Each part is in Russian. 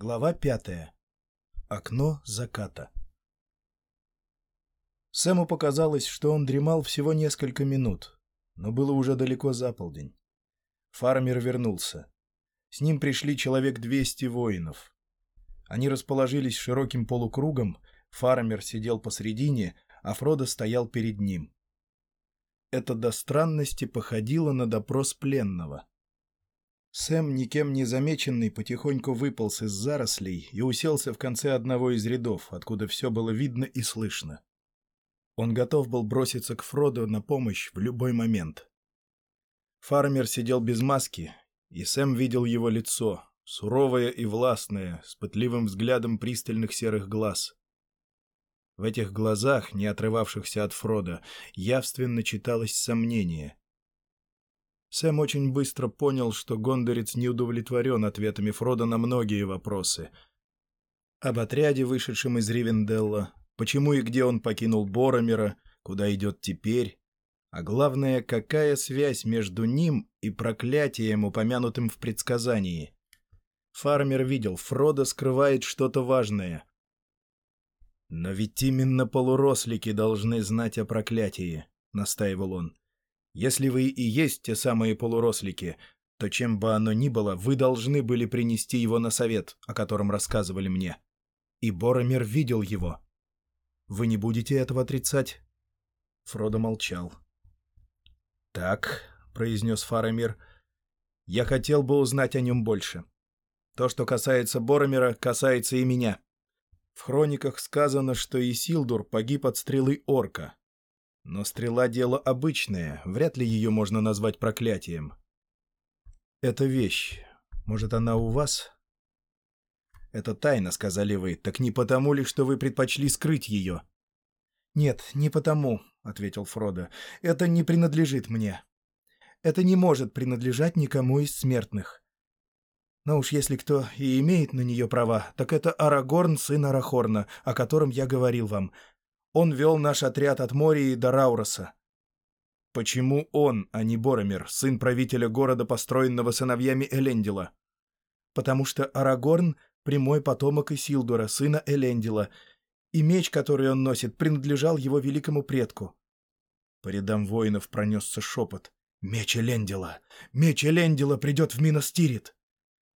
Глава пятая. Окно заката. Сэму показалось, что он дремал всего несколько минут, но было уже далеко за полдень. Фармер вернулся. С ним пришли человек 200 воинов. Они расположились широким полукругом, фармер сидел посредине, а Фродо стоял перед ним. Это до странности походило на допрос пленного. Сэм, никем не замеченный, потихоньку выполз из зарослей и уселся в конце одного из рядов, откуда все было видно и слышно. Он готов был броситься к Фроду на помощь в любой момент. Фармер сидел без маски, и Сэм видел его лицо, суровое и властное, с пытливым взглядом пристальных серых глаз. В этих глазах, не отрывавшихся от Фрода, явственно читалось сомнение. Сэм очень быстро понял, что гондорец не удовлетворен ответами Фрода на многие вопросы. Об отряде, вышедшем из Ривенделла, почему и где он покинул Боромера, куда идет теперь, а главное, какая связь между ним и проклятием, упомянутым в предсказании. Фармер видел, Фродо скрывает что-то важное. «Но ведь именно полурослики должны знать о проклятии», — настаивал он. Если вы и есть те самые полурослики, то чем бы оно ни было, вы должны были принести его на совет, о котором рассказывали мне. И Боромер видел его. Вы не будете этого отрицать?» Фродо молчал. «Так», — произнес Фарамир, — «я хотел бы узнать о нем больше. То, что касается Боромера, касается и меня. В хрониках сказано, что Исилдур погиб от стрелы орка, но стрела — дело обычное, вряд ли ее можно назвать проклятием. «Это вещь. Может, она у вас?» «Это тайна», — сказали вы. «Так не потому ли, что вы предпочли скрыть ее?» «Нет, не потому», — ответил Фродо. «Это не принадлежит мне. Это не может принадлежать никому из смертных. Но уж если кто и имеет на нее права, так это Арагорн, сын Арахорна, о котором я говорил вам. Он вел наш отряд от Мории до Рауроса. Почему он, а не Боромер, сын правителя города, построенного сыновьями Элендила? Потому что Арагорн — прямой потомок Исилдура, сына Элендила, и меч, который он носит, принадлежал его великому предку. По рядам воинов пронесся шепот. «Меч Элендила! Меч Элендила придет в Миностирит!»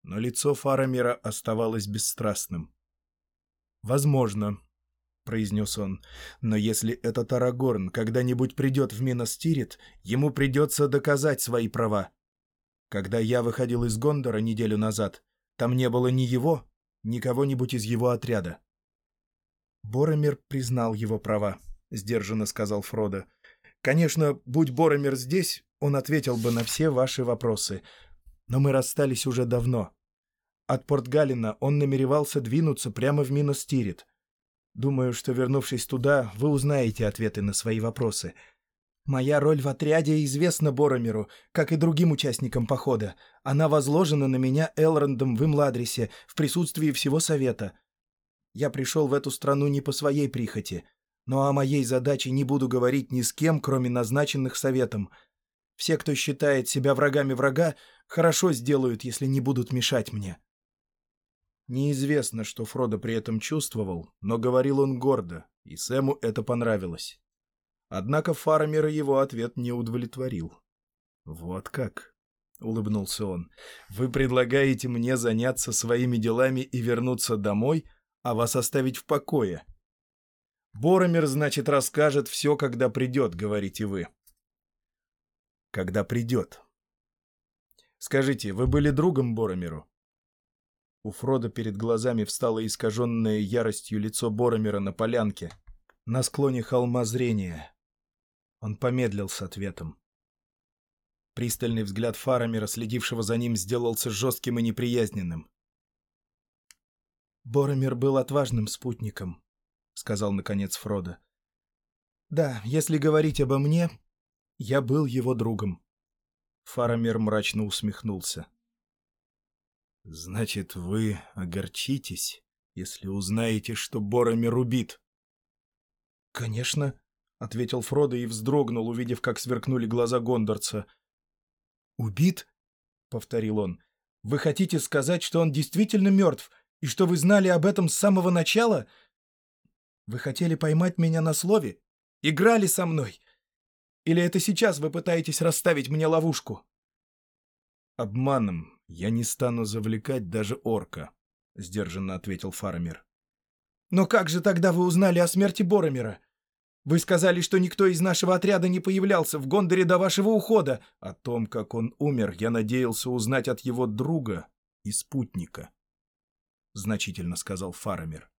Но лицо Фарамира оставалось бесстрастным. «Возможно», — произнес он. «Но если этот Арагорн когда-нибудь придет в Миностирит, ему придется доказать свои права. Когда я выходил из Гондора неделю назад, там не было ни его, ни кого-нибудь из его отряда». «Боромир признал его права», — сдержанно сказал Фродо. «Конечно, будь Боромир здесь, он ответил бы на все ваши вопросы. Но мы расстались уже давно. От Портгалина он намеревался двинуться прямо в Миностирит». Думаю, что, вернувшись туда, вы узнаете ответы на свои вопросы. Моя роль в отряде известна Боромеру, как и другим участникам похода. Она возложена на меня Элрондом в Имладрисе в присутствии всего совета. Я пришел в эту страну не по своей прихоти, но о моей задаче не буду говорить ни с кем, кроме назначенных советом. Все, кто считает себя врагами врага, хорошо сделают, если не будут мешать мне. Неизвестно, что Фродо при этом чувствовал, но говорил он гордо, и Сэму это понравилось. Однако Фармера его ответ не удовлетворил. «Вот как?» — улыбнулся он. «Вы предлагаете мне заняться своими делами и вернуться домой, а вас оставить в покое?» «Боромер, значит, расскажет все, когда придет», — говорите вы. «Когда придет». «Скажите, вы были другом Боромеру?» У Фрода перед глазами встало искаженное яростью лицо Боромера на полянке, на склоне холма зрения. Он помедлил с ответом. Пристальный взгляд Фарамера, следившего за ним, сделался жестким и неприязненным. «Боромер был отважным спутником», — сказал, наконец, Фродо. «Да, если говорить обо мне, я был его другом». Фарамер мрачно усмехнулся. «Значит, вы огорчитесь, если узнаете, что Боромир убит?» «Конечно», — ответил Фродо и вздрогнул, увидев, как сверкнули глаза гондорца. «Убит?» — повторил он. «Вы хотите сказать, что он действительно мертв, И что вы знали об этом с самого начала? Вы хотели поймать меня на слове? Играли со мной? Или это сейчас вы пытаетесь расставить мне ловушку?» «Обманом я не стану завлекать даже орка», — сдержанно ответил фармер. «Но как же тогда вы узнали о смерти Боромера? Вы сказали, что никто из нашего отряда не появлялся в Гондоре до вашего ухода. О том, как он умер, я надеялся узнать от его друга и спутника», — значительно сказал фармер.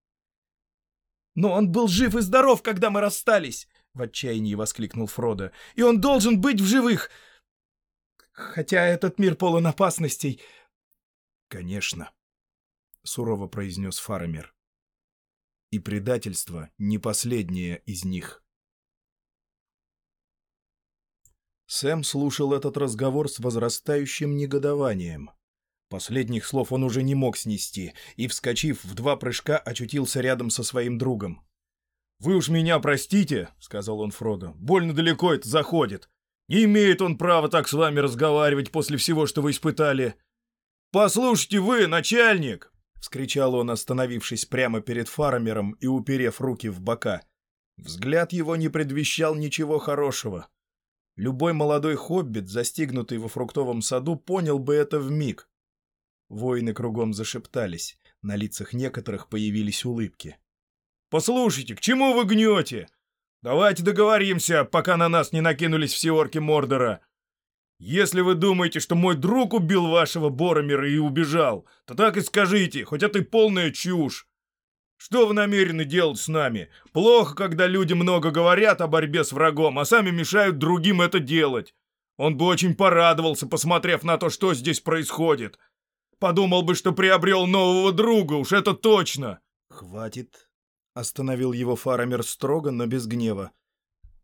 «Но он был жив и здоров, когда мы расстались!» — в отчаянии воскликнул Фродо. «И он должен быть в живых! Хотя этот мир полон опасностей...» «Конечно», — сурово произнес Фармер. «И предательство не последнее из них». Сэм слушал этот разговор с возрастающим негодованием. Последних слов он уже не мог снести и, вскочив в два прыжка, очутился рядом со своим другом. «Вы уж меня простите», — сказал он Фродо, — «больно далеко это заходит. Не имеет он права так с вами разговаривать после всего, что вы испытали». «Послушайте вы, начальник!» — вскричал он, остановившись прямо перед фармером и уперев руки в бока. Взгляд его не предвещал ничего хорошего. Любой молодой хоббит, застигнутый во фруктовом саду, понял бы это в миг. Воины кругом зашептались, на лицах некоторых появились улыбки. «Послушайте, к чему вы гнете? Давайте договоримся, пока на нас не накинулись все орки Мордора. Если вы думаете, что мой друг убил вашего Боромера и убежал, то так и скажите, хоть это и полная чушь. Что вы намерены делать с нами? Плохо, когда люди много говорят о борьбе с врагом, а сами мешают другим это делать. Он бы очень порадовался, посмотрев на то, что здесь происходит. Подумал бы, что приобрел нового друга, уж это точно. Хватит Остановил его Фарамер строго, но без гнева.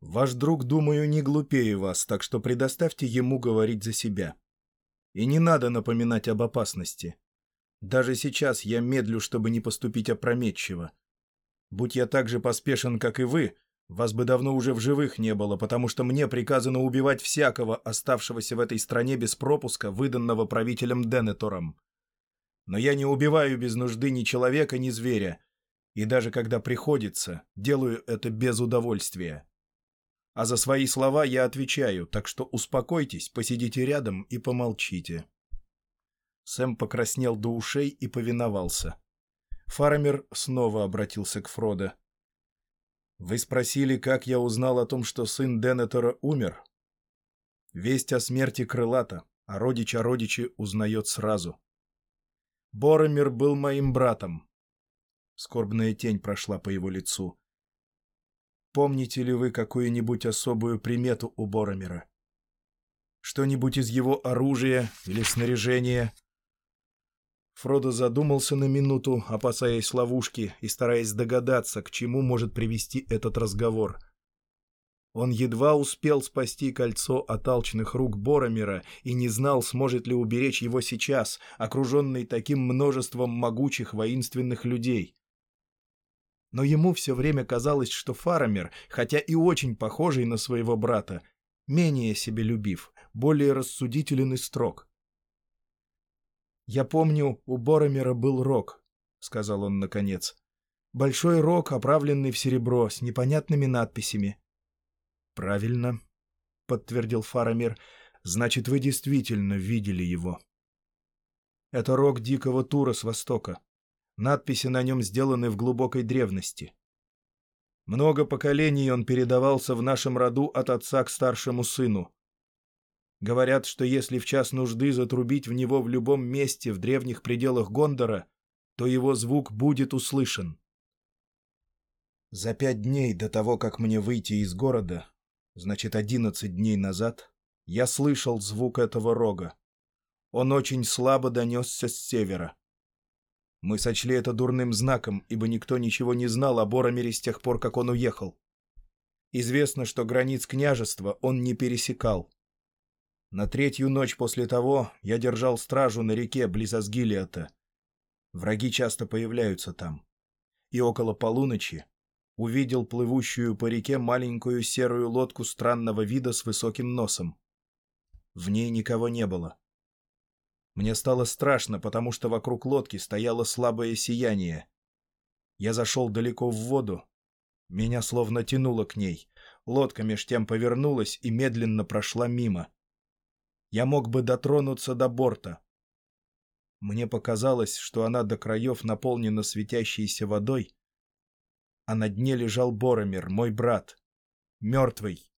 «Ваш друг, думаю, не глупее вас, так что предоставьте ему говорить за себя. И не надо напоминать об опасности. Даже сейчас я медлю, чтобы не поступить опрометчиво. Будь я так же поспешен, как и вы, вас бы давно уже в живых не было, потому что мне приказано убивать всякого, оставшегося в этой стране без пропуска, выданного правителем Денетором. Но я не убиваю без нужды ни человека, ни зверя, и даже когда приходится, делаю это без удовольствия. А за свои слова я отвечаю, так что успокойтесь, посидите рядом и помолчите. Сэм покраснел до ушей и повиновался. Фармер снова обратился к Фродо. «Вы спросили, как я узнал о том, что сын Денетера умер? Весть о смерти крылата, а родич о родиче узнает сразу. Боромир был моим братом, Скорбная тень прошла по его лицу. Помните ли вы какую-нибудь особую примету у Боромера? Что-нибудь из его оружия или снаряжения? Фродо задумался на минуту, опасаясь ловушки и стараясь догадаться, к чему может привести этот разговор. Он едва успел спасти кольцо от алчных рук Боромера и не знал, сможет ли уберечь его сейчас, окруженный таким множеством могучих воинственных людей. Но ему все время казалось, что Фарамер, хотя и очень похожий на своего брата, менее себелюбив, более рассудителен и строг. «Я помню, у Боромера был рог», — сказал он наконец. «Большой рог, оправленный в серебро, с непонятными надписями». «Правильно», — подтвердил Фарамир. «Значит, вы действительно видели его». «Это рог дикого тура с востока. Надписи на нем сделаны в глубокой древности. Много поколений он передавался в нашем роду от отца к старшему сыну. Говорят, что если в час нужды затрубить в него в любом месте в древних пределах Гондора, то его звук будет услышан. За пять дней до того, как мне выйти из города, значит, одиннадцать дней назад, я слышал звук этого рога. Он очень слабо донесся с севера. Мы сочли это дурным знаком, ибо никто ничего не знал о Боромере с тех пор, как он уехал. Известно, что границ княжества он не пересекал. На третью ночь после того я держал стражу на реке близ Асгилиата. Враги часто появляются там. И около полуночи увидел плывущую по реке маленькую серую лодку странного вида с высоким носом. В ней никого не было. Мне стало страшно, потому что вокруг лодки стояло слабое сияние. Я зашел далеко в воду. Меня словно тянуло к ней. Лодка меж тем повернулась и медленно прошла мимо. Я мог бы дотронуться до борта. Мне показалось, что она до краев наполнена светящейся водой, а на дне лежал Боромир, мой брат, мертвый.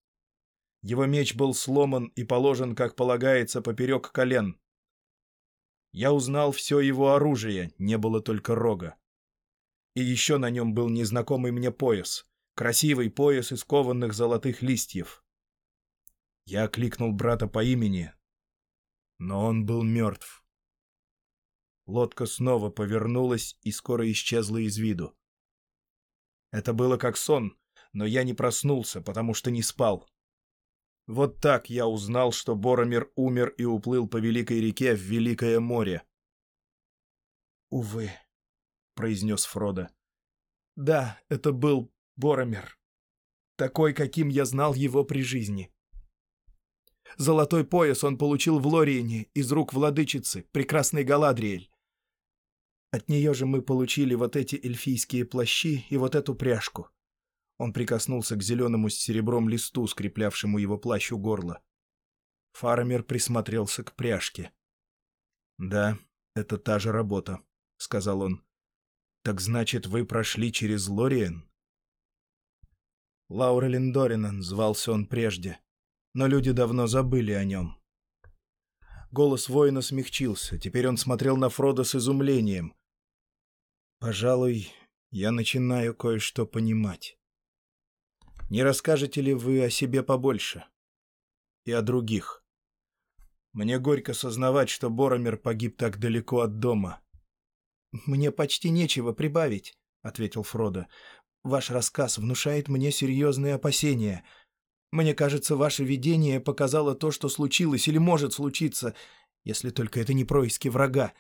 Его меч был сломан и положен, как полагается, поперек колен. Я узнал все его оружие, не было только рога. И еще на нем был незнакомый мне пояс, красивый пояс из кованных золотых листьев. Я окликнул брата по имени, но он был мертв. Лодка снова повернулась и скоро исчезла из виду. Это было как сон, но я не проснулся, потому что не спал. Вот так я узнал, что Боромир умер и уплыл по Великой реке в Великое море. «Увы», — произнес Фродо. «Да, это был Боромир. Такой, каким я знал его при жизни. Золотой пояс он получил в Лориене из рук владычицы, прекрасной Галадриэль. От нее же мы получили вот эти эльфийские плащи и вот эту пряжку. Он прикоснулся к зеленому с серебром листу, скреплявшему его плащ у горла. Фармер присмотрелся к пряжке. «Да, это та же работа», — сказал он. «Так значит, вы прошли через Лориен?» Лаурелин Доринан звался он прежде, но люди давно забыли о нем. Голос воина смягчился, теперь он смотрел на Фрода с изумлением. «Пожалуй, я начинаю кое-что понимать. Не расскажете ли вы о себе побольше? И о других? Мне горько сознавать, что Боромер погиб так далеко от дома». «Мне почти нечего прибавить», — ответил Фродо. Ваш рассказ внушает мне серьезные опасения. Мне кажется, ваше видение показало то, что случилось или может случиться, если только это не происки врага.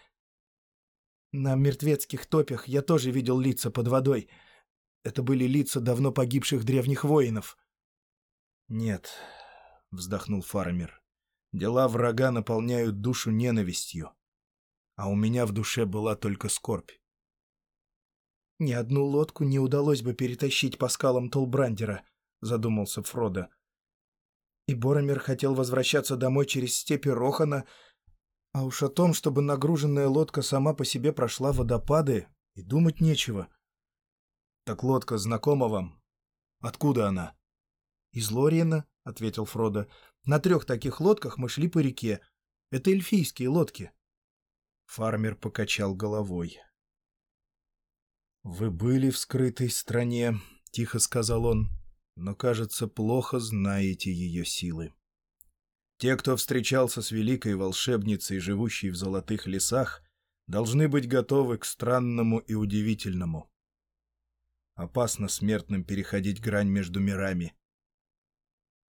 На мертвецких топях я тоже видел лица под водой. Это были лица давно погибших древних воинов. «Нет», — вздохнул фармер, — «дела врага наполняют душу ненавистью, а у меня в душе была только скорбь. «Ни одну лодку не удалось бы перетащить по скалам Толбрандера», — задумался Фродо. И Боромер хотел возвращаться домой через степи Рохана, а уж о том, чтобы нагруженная лодка сама по себе прошла водопады, и думать нечего. «Так лодка знакома вам? Откуда она?» «Из Лориена», — ответил Фродо. «На трех таких лодках мы шли по реке. Это эльфийские лодки». Фармер покачал головой. «Вы были в скрытой стране», — тихо сказал он, — «но, кажется, плохо знаете ее силы. Те, кто встречался с великой волшебницей, живущей в золотых лесах, должны быть готовы к странному и удивительному. Опасно смертным переходить грань между мирами.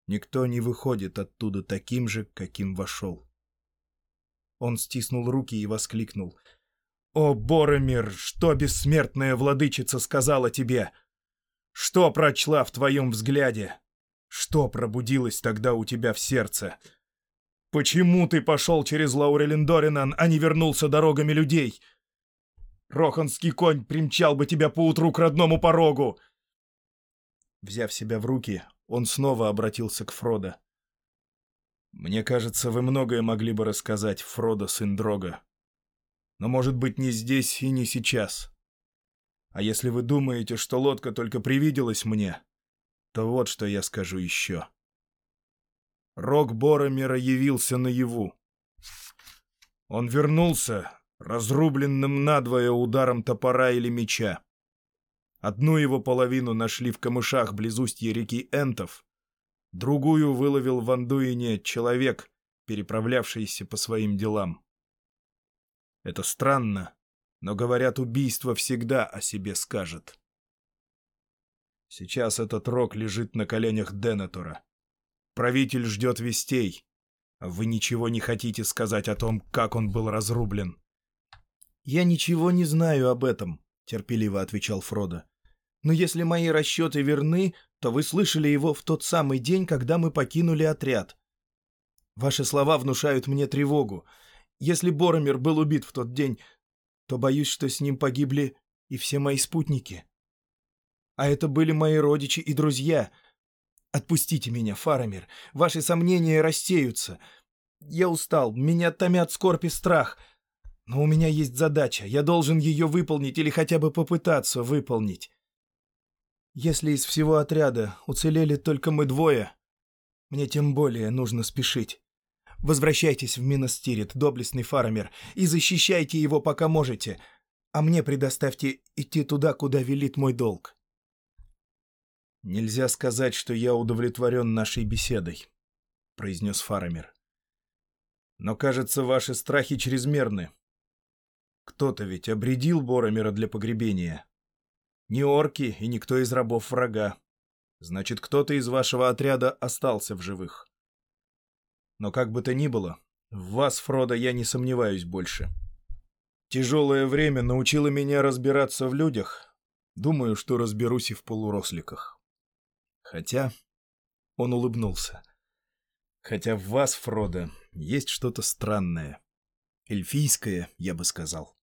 Никто не выходит оттуда таким же, каким вошел». Он стиснул руки и воскликнул — «О, Боромир, что бессмертная владычица сказала тебе? Что прочла в твоем взгляде? Что пробудилось тогда у тебя в сердце? Почему ты пошел через Лаурелендоринан, а не вернулся дорогами людей? Роханский конь примчал бы тебя поутру к родному порогу!» Взяв себя в руки, он снова обратился к Фродо. «Мне кажется, вы многое могли бы рассказать, Фродо, сын Дрога но, может быть, не здесь и не сейчас. А если вы думаете, что лодка только привиделась мне, то вот что я скажу еще. Рок Боромера явился наяву. Он вернулся, разрубленным надвое ударом топора или меча. Одну его половину нашли в камышах близ устья реки Энтов, другую выловил в Андуине человек, переправлявшийся по своим делам. Это странно, но, говорят, убийство всегда о себе скажет. Сейчас этот рок лежит на коленях Денетора. Правитель ждет вестей, а вы ничего не хотите сказать о том, как он был разрублен. «Я ничего не знаю об этом», — терпеливо отвечал Фродо. «Но если мои расчеты верны, то вы слышали его в тот самый день, когда мы покинули отряд. Ваши слова внушают мне тревогу. Если Боромир был убит в тот день, то боюсь, что с ним погибли и все мои спутники. А это были мои родичи и друзья. Отпустите меня, Фарамир. Ваши сомнения рассеются. Я устал, меня томят скорбь и страх. Но у меня есть задача. Я должен ее выполнить или хотя бы попытаться выполнить. Если из всего отряда уцелели только мы двое, мне тем более нужно спешить. Возвращайтесь в Миностирит, доблестный фармер, и защищайте его, пока можете, а мне предоставьте идти туда, куда велит мой долг. «Нельзя сказать, что я удовлетворен нашей беседой», — произнес Фарамир. «Но, кажется, ваши страхи чрезмерны. Кто-то ведь обредил Боромера для погребения. Не орки и никто из рабов врага. Значит, кто-то из вашего отряда остался в живых. Но как бы то ни было, в вас, Фродо, я не сомневаюсь больше. Тяжелое время научило меня разбираться в людях. Думаю, что разберусь и в полуросликах. Хотя... Он улыбнулся. Хотя в вас, Фродо, есть что-то странное. Эльфийское, я бы сказал.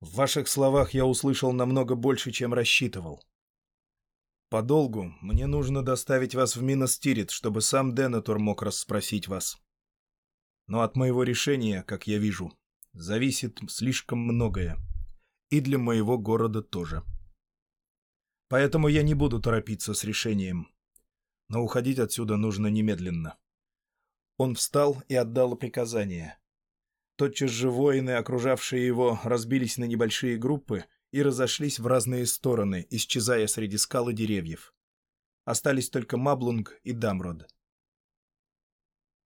В ваших словах я услышал намного больше, чем рассчитывал. Подолгу мне нужно доставить вас в Миностирит, чтобы сам Денатур мог расспросить вас. Но от моего решения, как я вижу, зависит слишком многое. И для моего города тоже. Поэтому я не буду торопиться с решением. Но уходить отсюда нужно немедленно. Он встал и отдал приказание. Тотчас же воины, окружавшие его, разбились на небольшие группы и разошлись в разные стороны, исчезая среди скал и деревьев. Остались только Маблунг и Дамрод.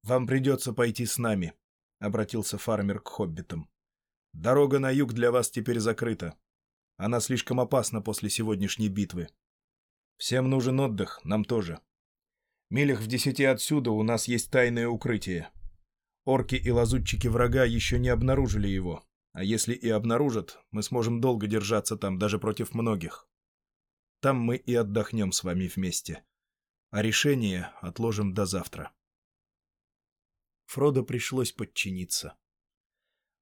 «Вам придется пойти с нами», — обратился фармер к хоббитам. «Дорога на юг для вас теперь закрыта. Она слишком опасна после сегодняшней битвы. Всем нужен отдых, нам тоже. Милях в десяти отсюда у нас есть тайное укрытие. Орки и лазутчики врага еще не обнаружили его, а если и обнаружат, мы сможем долго держаться там, даже против многих. Там мы и отдохнем с вами вместе. А решение отложим до завтра. Фродо пришлось подчиниться.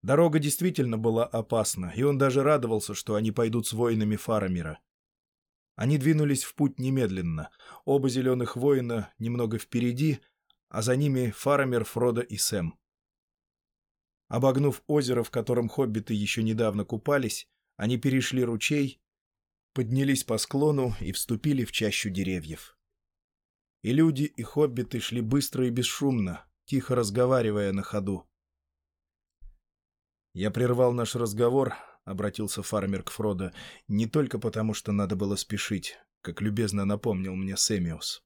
Дорога действительно была опасна, и он даже радовался, что они пойдут с воинами Фарамира. Они двинулись в путь немедленно. Оба зеленых воина немного впереди, а за ними Фарамир, Фродо и Сэм. Обогнув озеро, в котором хоббиты еще недавно купались, они перешли ручей, поднялись по склону и вступили в чащу деревьев. И люди, и хоббиты шли быстро и бесшумно, тихо разговаривая на ходу. «Я прервал наш разговор», — обратился фармер к Фродо, «не только потому, что надо было спешить, как любезно напомнил мне Сэмиус,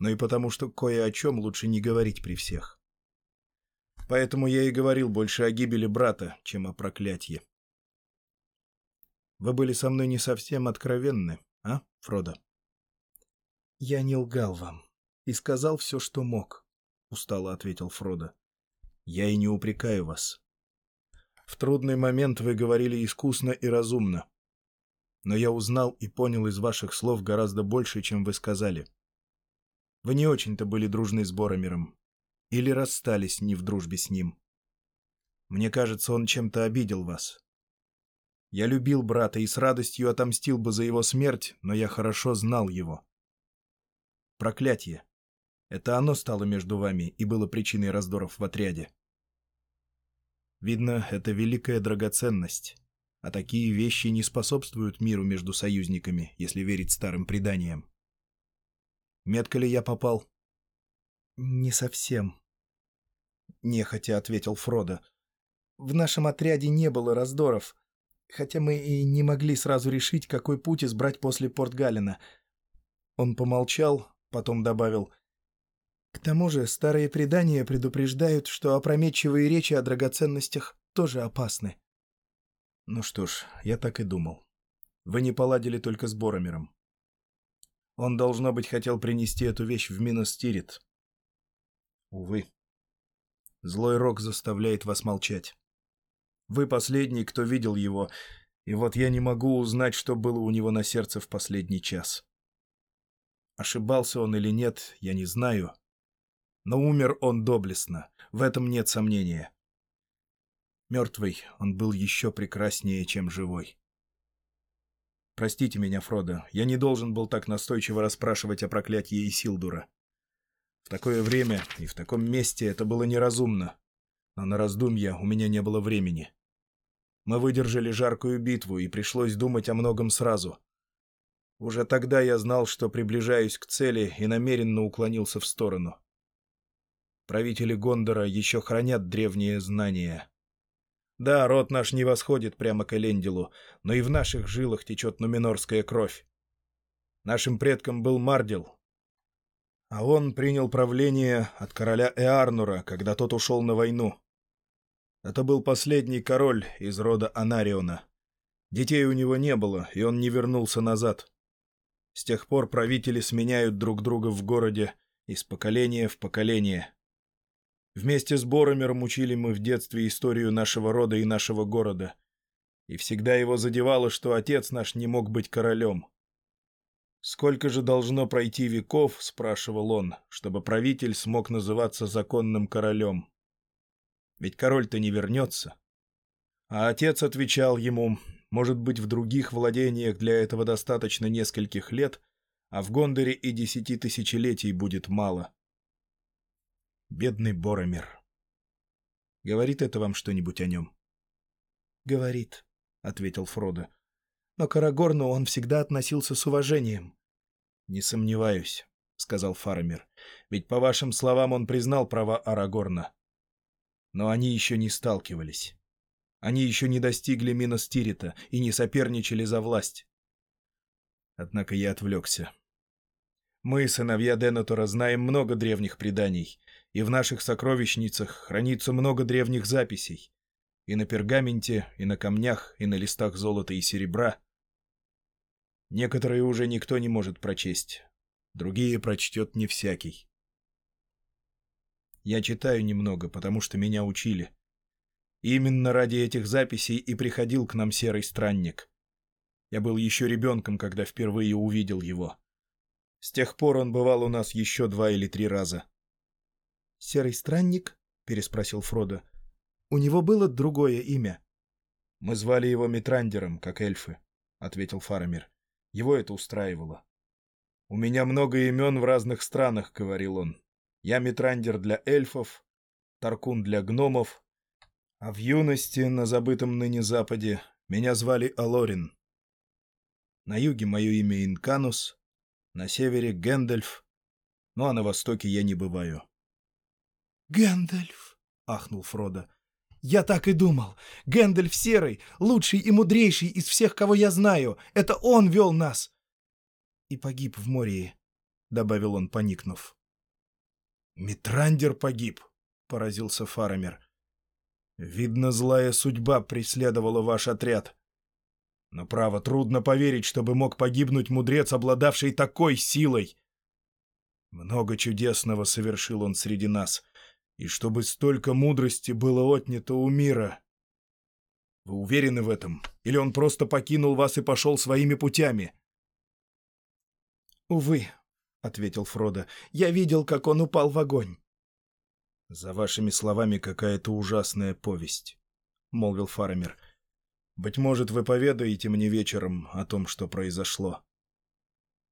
но и потому, что кое о чем лучше не говорить при всех. Поэтому я и говорил больше о гибели брата, чем о проклятии. Вы были со мной не совсем откровенны, а, Фродо? Я не лгал вам и сказал все, что мог, — устало ответил Фродо. Я и не упрекаю вас. В трудный момент вы говорили искусно и разумно. Но я узнал и понял из ваших слов гораздо больше, чем вы сказали. Вы не очень-то были дружны с Боромиром, или расстались не в дружбе с ним. Мне кажется, он чем-то обидел вас. Я любил брата и с радостью отомстил бы за его смерть, но я хорошо знал его. Проклятие. Это оно стало между вами и было причиной раздоров в отряде. Видно, это великая драгоценность, а такие вещи не способствуют миру между союзниками, если верить старым преданиям. Метко ли я попал? Не совсем. — нехотя ответил Фродо. «В нашем отряде не было раздоров, хотя мы и не могли сразу решить, какой путь избрать после Порт-Галлина». Он помолчал, потом добавил. «К тому же старые предания предупреждают, что опрометчивые речи о драгоценностях тоже опасны». «Ну что ж, я так и думал. Вы не поладили только с Боромером. Он, должно быть, хотел принести эту вещь в Миностирит. Увы». Злой рок заставляет вас молчать. Вы последний, кто видел его, и вот я не могу узнать, что было у него на сердце в последний час. Ошибался он или нет, я не знаю. Но умер он доблестно, в этом нет сомнения. Мертвый он был еще прекраснее, чем живой. Простите меня, Фродо, я не должен был так настойчиво расспрашивать о проклятии Исилдура. В такое время и в таком месте это было неразумно, но на раздумья у меня не было времени. Мы выдержали жаркую битву, и пришлось думать о многом сразу. Уже тогда я знал, что приближаюсь к цели, и намеренно уклонился в сторону. Правители Гондора еще хранят древние знания. Да, род наш не восходит прямо к Элендилу, но и в наших жилах течет нуминорская кровь. Нашим предком был Мардил, а он принял правление от короля Эарнура, когда тот ушел на войну. Это был последний король из рода Анариона. Детей у него не было, и он не вернулся назад. С тех пор правители сменяют друг друга в городе из поколения в поколение. Вместе с Боромером учили мы в детстве историю нашего рода и нашего города. И всегда его задевало, что отец наш не мог быть королем. «Сколько же должно пройти веков, — спрашивал он, — чтобы правитель смог называться законным королем? Ведь король-то не вернется». А отец отвечал ему, может быть, в других владениях для этого достаточно нескольких лет, а в Гондоре и десяти тысячелетий будет мало. Бедный Боромир. Говорит это вам что-нибудь о нем? — Говорит, — ответил Фродо. — Но к Арагорну он всегда относился с уважением. — Не сомневаюсь, — сказал Фарамир. — Ведь, по вашим словам, он признал права Арагорна. Но они еще не сталкивались. Они еще не достигли Миностирита и не соперничали за власть. Однако я отвлекся. Мы, сыновья Денатора, знаем много древних преданий, и в наших сокровищницах хранится много древних записей. И на пергаменте, и на камнях, и на листах золота и серебра. Некоторые уже никто не может прочесть, другие прочтет не всякий. Я читаю немного, потому что меня учили. Именно ради этих записей и приходил к нам серый странник. Я был еще ребенком, когда впервые увидел его. С тех пор он бывал у нас еще два или три раза. «Серый странник?» — переспросил Фродо. «У него было другое имя». «Мы звали его Митрандером, как эльфы», — ответил Фарамир. «Его это устраивало». «У меня много имен в разных странах», — говорил он. «Я Митрандир для эльфов, Таркун для гномов, а в юности, на забытом ныне Западе, меня звали Олорин. На юге мое имя Инканус, на севере — Гэндальф, ну а на востоке я не бываю. «Гэндальф!» — ахнул Фродо. «Я так и думал. Гэндальф Серый, лучший и мудрейший из всех, кого я знаю. Это он вел нас!» «И погиб в море», — добавил он, поникнув. «Митрандер погиб», — поразился Фарамер. «Видно, злая судьба преследовала ваш отряд. Но, право, трудно поверить, чтобы мог погибнуть мудрец, обладавший такой силой. Много чудесного совершил он среди нас» и чтобы столько мудрости было отнято у мира. Вы уверены в этом? Или он просто покинул вас и пошел своими путями? «Увы», — ответил Фродо, — «я видел, как он упал в огонь». «За вашими словами какая-то ужасная повесть», — молвил Фарамир. «Быть может, вы поведаете мне вечером о том, что произошло».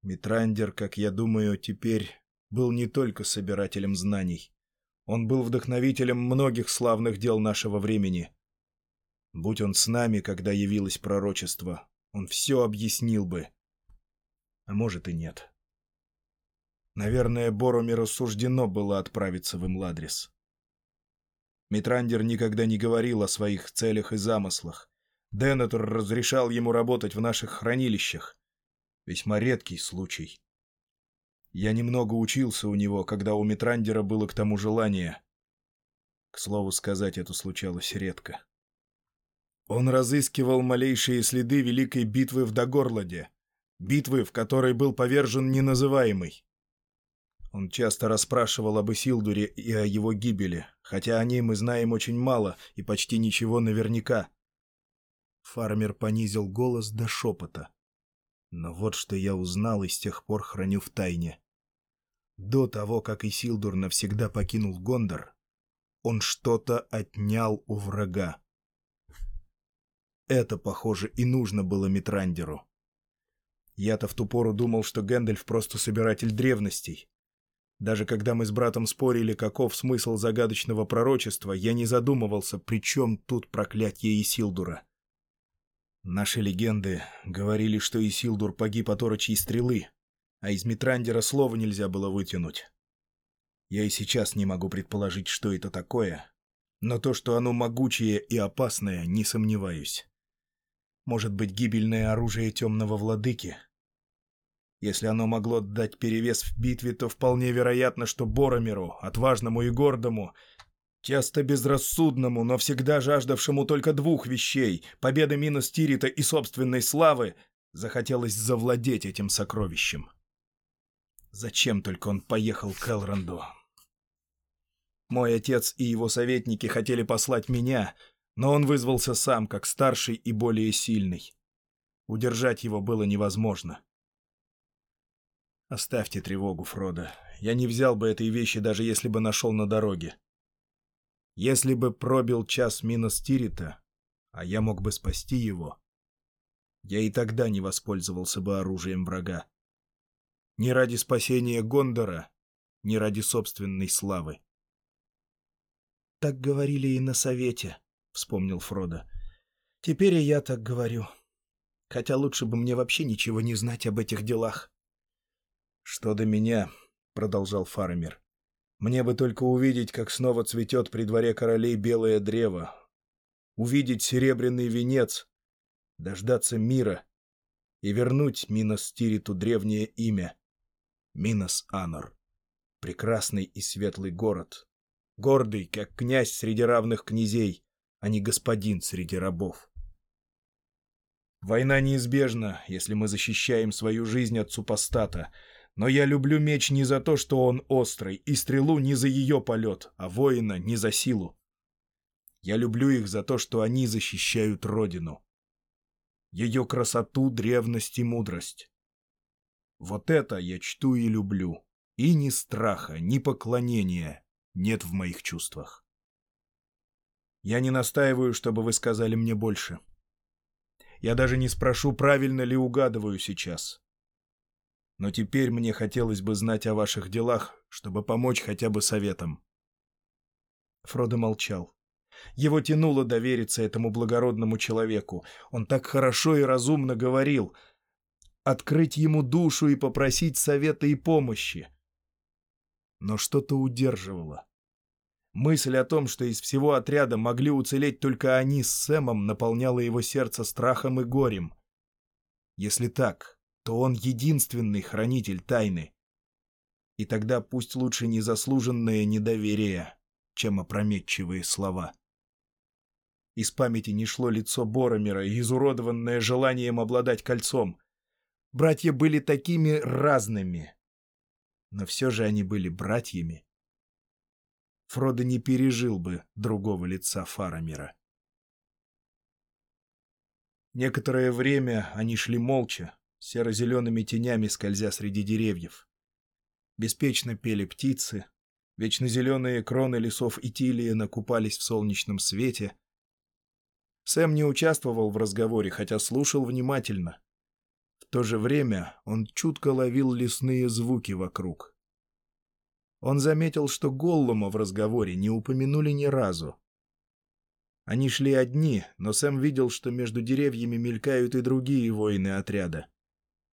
Митрандер, как я думаю, теперь был не только собирателем знаний. Он был вдохновителем многих славных дел нашего времени. Будь он с нами, когда явилось пророчество, он все объяснил бы. А может и нет. Наверное, Боромиру суждено было отправиться в Имладрис. Митрандер никогда не говорил о своих целях и замыслах. Денатор разрешал ему работать в наших хранилищах. Весьма редкий случай. Я немного учился у него, когда у Митрандера было к тому желание. К слову сказать, это случалось редко. Он разыскивал малейшие следы великой битвы в Дагорладе, битвы, в которой был повержен неназываемый. Он часто расспрашивал об Исилдуре и о его гибели, хотя о ней мы знаем очень мало и почти ничего наверняка. Фармер понизил голос до шепота. Но вот что я узнал и с тех пор храню в тайне. До того, как Исилдур навсегда покинул Гондор, он что-то отнял у врага. это, похоже, и нужно было Митрандеру. Я-то в ту пору думал, что Гэндальф просто собиратель древностей. Даже когда мы с братом спорили, каков смысл загадочного пророчества, я не задумывался, при чем тут проклятье Исилдура. Наши легенды говорили, что Исилдур погиб от орочьей стрелы, а из Митрандера слова нельзя было вытянуть. Я и сейчас не могу предположить, что это такое, но то, что оно могучее и опасное, не сомневаюсь. Может быть, гибельное оружие темного владыки — если оно могло дать перевес в битве, то вполне вероятно, что Боромеру, отважному и гордому, часто безрассудному, но всегда жаждавшему только двух вещей — победы Минос Тирита и собственной славы — захотелось завладеть этим сокровищем. Зачем только он поехал к Элронду? Мой отец и его советники хотели послать меня, но он вызвался сам, как старший и более сильный. Удержать его было невозможно. Оставьте тревогу, Фродо. Я не взял бы этой вещи, даже если бы нашел на дороге. Если бы пробил час Минос Тирита, а я мог бы спасти его, я и тогда не воспользовался бы оружием врага. Ни ради спасения Гондора, ни ради собственной славы. «Так говорили и на совете», — вспомнил Фродо. «Теперь и я так говорю. Хотя лучше бы мне вообще ничего не знать об этих делах». «Что до меня», — продолжал Фармер, — «мне бы только увидеть, как снова цветет при дворе королей белое древо, увидеть серебряный венец, дождаться мира и вернуть Минос Тириту древнее имя — Минос Анор, прекрасный и светлый город, гордый, как князь среди равных князей, а не господин среди рабов. Война неизбежна, если мы защищаем свою жизнь от супостата — но я люблю меч не за то, что он острый, и стрелу не за ее полет, а воина не за силу. Я люблю их за то, что они защищают Родину. Ее красоту, древность и мудрость. Вот это я чту и люблю. И ни страха, ни поклонения нет в моих чувствах. Я не настаиваю, чтобы вы сказали мне больше. Я даже не спрошу, правильно ли угадываю сейчас. Но теперь мне хотелось бы знать о ваших делах, чтобы помочь хотя бы советом. Фродо молчал. Его тянуло довериться этому благородному человеку. Он так хорошо и разумно говорил. Открыть ему душу и попросить совета и помощи. Но что-то удерживало. Мысль о том, что из всего отряда могли уцелеть только они с Сэмом, наполняла его сердце страхом и горем. Если так, то он единственный хранитель тайны. И тогда пусть лучше незаслуженное недоверие, чем опрометчивые слова. Из памяти не шло лицо Боромера, изуродованное желанием обладать кольцом. Братья были такими разными. Но все же они были братьями. Фродо не пережил бы другого лица Фарамира. Некоторое время они шли молча, серо-зелеными тенями скользя среди деревьев. Беспечно пели птицы, вечно зеленые кроны лесов Итилии накупались в солнечном свете. Сэм не участвовал в разговоре, хотя слушал внимательно. То же время он чутко ловил лесные звуки вокруг. Он заметил, что Голлума в разговоре не упомянули ни разу. Они шли одни, но Сэм видел, что между деревьями мелькают и другие воины отряда.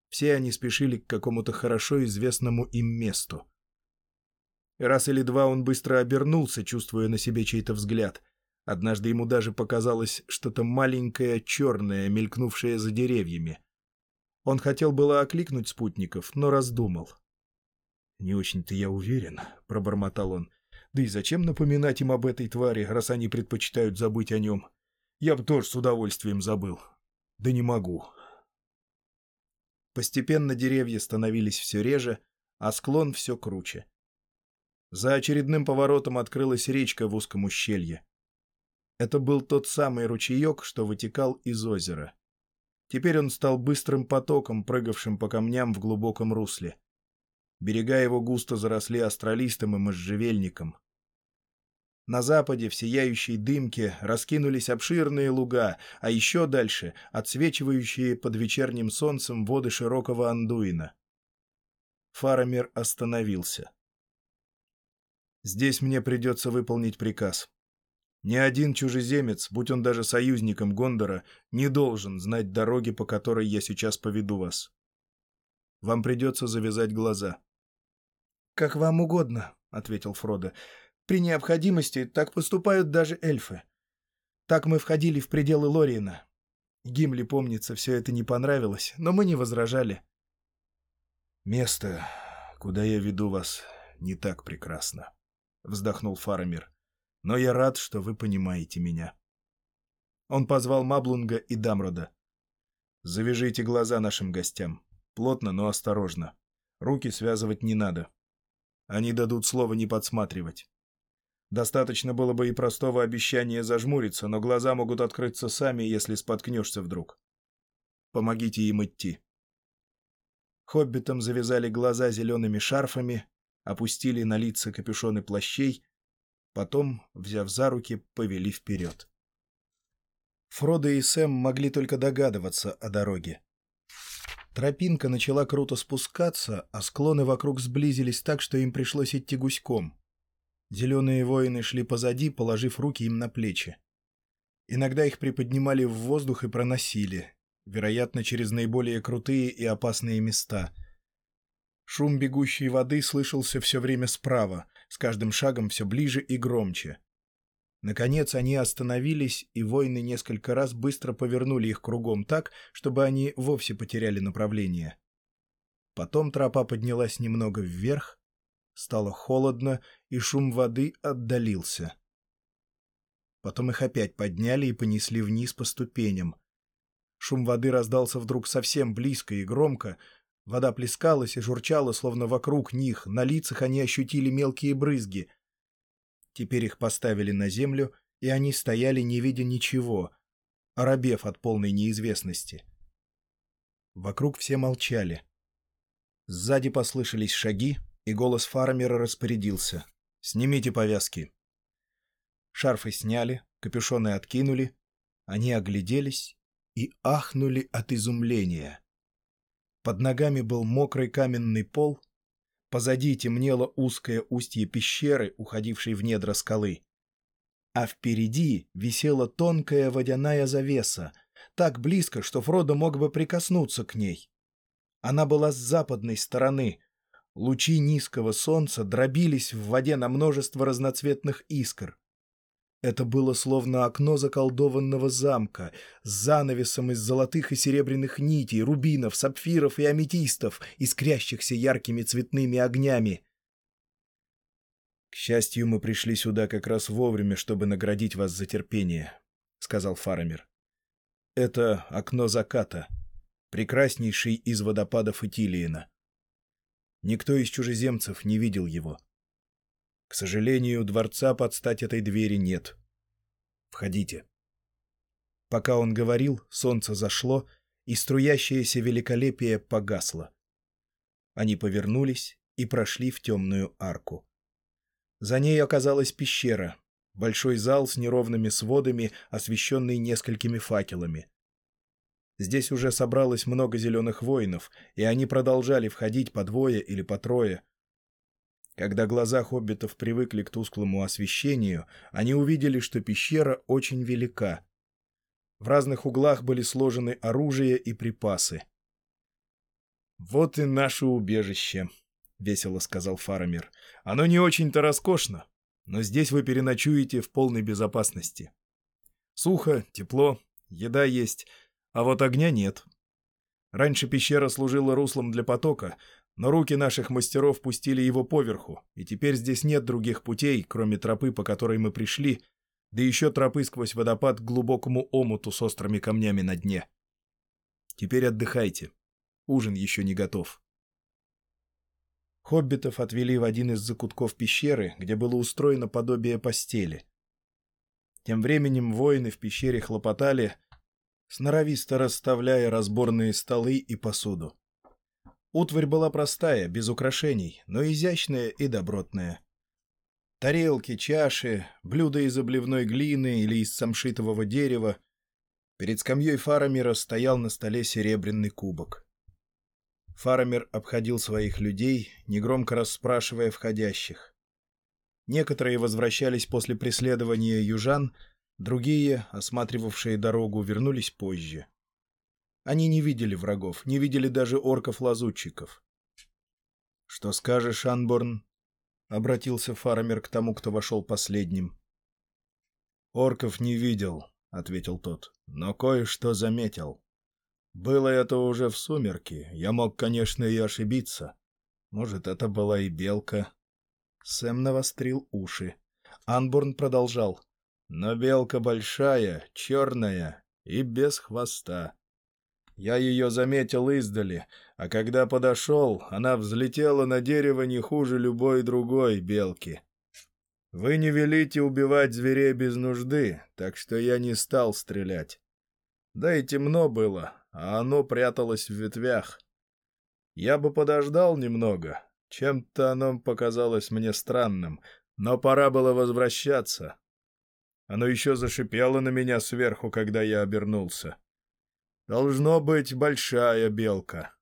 Все они спешили к какому-то хорошо известному им месту. Раз или два он быстро обернулся, чувствуя на себе чей-то взгляд. Однажды ему даже показалось что-то маленькое черное, мелькнувшее за деревьями. Он хотел было окликнуть спутников, но раздумал. «Не очень-то я уверен», — пробормотал он. «Да и зачем напоминать им об этой твари, раз они предпочитают забыть о нем? Я бы тоже с удовольствием забыл. Да не могу. Постепенно деревья становились все реже, а склон все круче. За очередным поворотом открылась речка в узком ущелье. Это был тот самый ручеек, что вытекал из озера. Теперь он стал быстрым потоком, прыгавшим по камням в глубоком русле. Берега его густо заросли астролистом и можжевельником. На западе, в сияющей дымке, раскинулись обширные луга, а еще дальше — отсвечивающие под вечерним солнцем воды широкого Андуина. Фарамир остановился. «Здесь мне придется выполнить приказ. Ни один чужеземец, будь он даже союзником Гондора, не должен знать дороги, по которой я сейчас поведу вас. Вам придется завязать глаза». «Как вам угодно», — ответил Фродо. При необходимости так поступают даже эльфы. Так мы входили в пределы Лориена. Гимли, помнится, все это не понравилось, но мы не возражали. «Место, куда я веду вас, не так прекрасно», — вздохнул Фарамир. «Но я рад, что вы понимаете меня». Он позвал Маблунга и Дамрода. «Завяжите глаза нашим гостям. Плотно, но осторожно. Руки связывать не надо. Они дадут слово не подсматривать. Достаточно было бы и простого обещания зажмуриться, но глаза могут открыться сами, если споткнешься вдруг. Помогите им идти. Хоббитам завязали глаза зелеными шарфами, опустили на лица капюшоны плащей, потом, взяв за руки, повели вперед. Фродо и Сэм могли только догадываться о дороге. Тропинка начала круто спускаться, а склоны вокруг сблизились так, что им пришлось идти гуськом. Зеленые воины шли позади, положив руки им на плечи. Иногда их приподнимали в воздух и проносили, вероятно, через наиболее крутые и опасные места. Шум бегущей воды слышался все время справа, с каждым шагом все ближе и громче. Наконец они остановились, и воины несколько раз быстро повернули их кругом так, чтобы они вовсе потеряли направление. Потом тропа поднялась немного вверх, Стало холодно, и шум воды отдалился. Потом их опять подняли и понесли вниз по ступеням. Шум воды раздался вдруг совсем близко и громко. Вода плескалась и журчала, словно вокруг них, на лицах они ощутили мелкие брызги. Теперь их поставили на землю, и они стояли, не видя ничего, оробев от полной неизвестности. Вокруг все молчали. Сзади послышались шаги, и голос фармера распорядился. «Снимите повязки». Шарфы сняли, капюшоны откинули, они огляделись и ахнули от изумления. Под ногами был мокрый каменный пол, позади темнело узкое устье пещеры, уходившей в недра скалы. А впереди висела тонкая водяная завеса, так близко, что Фродо мог бы прикоснуться к ней. Она была с западной стороны, Лучи низкого солнца дробились в воде на множество разноцветных искр. Это было словно окно заколдованного замка с занавесом из золотых и серебряных нитей, рубинов, сапфиров и аметистов, искрящихся яркими цветными огнями. «К счастью, мы пришли сюда как раз вовремя, чтобы наградить вас за терпение», — сказал Фарамир. «Это окно заката, прекраснейший из водопадов Итилиена. Никто из чужеземцев не видел его. К сожалению, дворца под стать этой двери нет. Входите. Пока он говорил, солнце зашло, и струящееся великолепие погасло. Они повернулись и прошли в темную арку. За ней оказалась пещера, большой зал с неровными сводами, освещенный несколькими факелами. Здесь уже собралось много зеленых воинов, и они продолжали входить по двое или по трое. Когда глаза хоббитов привыкли к тусклому освещению, они увидели, что пещера очень велика. В разных углах были сложены оружие и припасы. «Вот и наше убежище», — весело сказал Фарамир. «Оно не очень-то роскошно, но здесь вы переночуете в полной безопасности. Сухо, тепло, еда есть» А вот огня нет. Раньше пещера служила руслом для потока, но руки наших мастеров пустили его поверху, и теперь здесь нет других путей, кроме тропы, по которой мы пришли, да еще тропы сквозь водопад к глубокому омуту с острыми камнями на дне. Теперь отдыхайте. Ужин еще не готов. Хоббитов отвели в один из закутков пещеры, где было устроено подобие постели. Тем временем воины в пещере хлопотали, сноровисто расставляя разборные столы и посуду. Утварь была простая, без украшений, но изящная и добротная. Тарелки, чаши, блюда из обливной глины или из самшитового дерева. Перед скамьей Фарамира стоял на столе серебряный кубок. Фарамир обходил своих людей, негромко расспрашивая входящих. Некоторые возвращались после преследования южан, другие, осматривавшие дорогу, вернулись позже. Они не видели врагов, не видели даже орков-лазутчиков. — Что скажешь, Анборн? — обратился фармер к тому, кто вошел последним. — Орков не видел, — ответил тот, — но кое-что заметил. Было это уже в сумерки, я мог, конечно, и ошибиться. Может, это была и белка. Сэм навострил уши. Анборн продолжал. Но белка большая, черная и без хвоста. Я ее заметил издали, а когда подошел, она взлетела на дерево не хуже любой другой белки. Вы не велите убивать зверей без нужды, так что я не стал стрелять. Да и темно было, а оно пряталось в ветвях. Я бы подождал немного, чем-то оно показалось мне странным, но пора было возвращаться. Оно еще зашипело на меня сверху, когда я обернулся. Должно быть большая белка.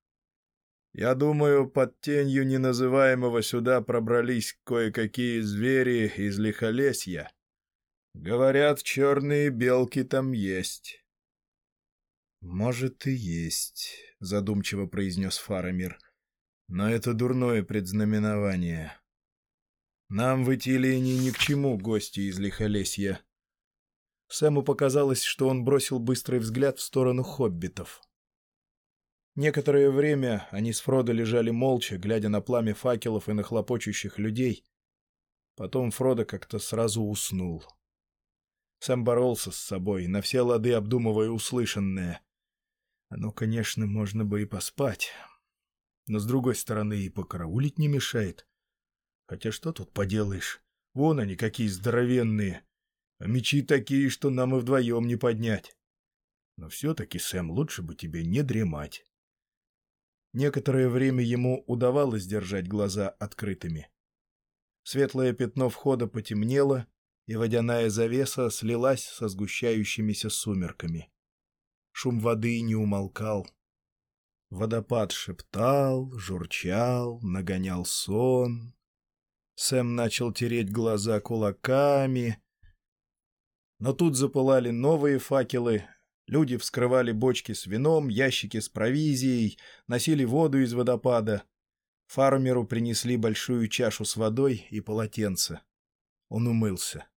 Я думаю, под тенью неназываемого сюда пробрались кое-какие звери из лихолесья. Говорят, черные белки там есть. «Может, и есть», — задумчиво произнес Фарамир. «Но это дурное предзнаменование. Нам в Итилине ни к чему гости из Лихолесья. Сэму показалось, что он бросил быстрый взгляд в сторону хоббитов. Некоторое время они с Фродо лежали молча, глядя на пламя факелов и на хлопочущих людей. Потом Фродо как-то сразу уснул. Сэм боролся с собой, на все лады обдумывая услышанное. Ну, конечно, можно бы и поспать. Но, с другой стороны, и покараулить не мешает. Хотя что тут поделаешь? Вон они какие здоровенные. Мечи такие, что нам и вдвоем не поднять. Но все-таки, Сэм, лучше бы тебе не дремать. Некоторое время ему удавалось держать глаза открытыми. Светлое пятно входа потемнело, и водяная завеса слилась со сгущающимися сумерками. Шум воды не умолкал. Водопад шептал, журчал, нагонял сон. Сэм начал тереть глаза кулаками, но тут запылали новые факелы, люди вскрывали бочки с вином, ящики с провизией, носили воду из водопада. Фармеру принесли большую чашу с водой и полотенце. Он умылся.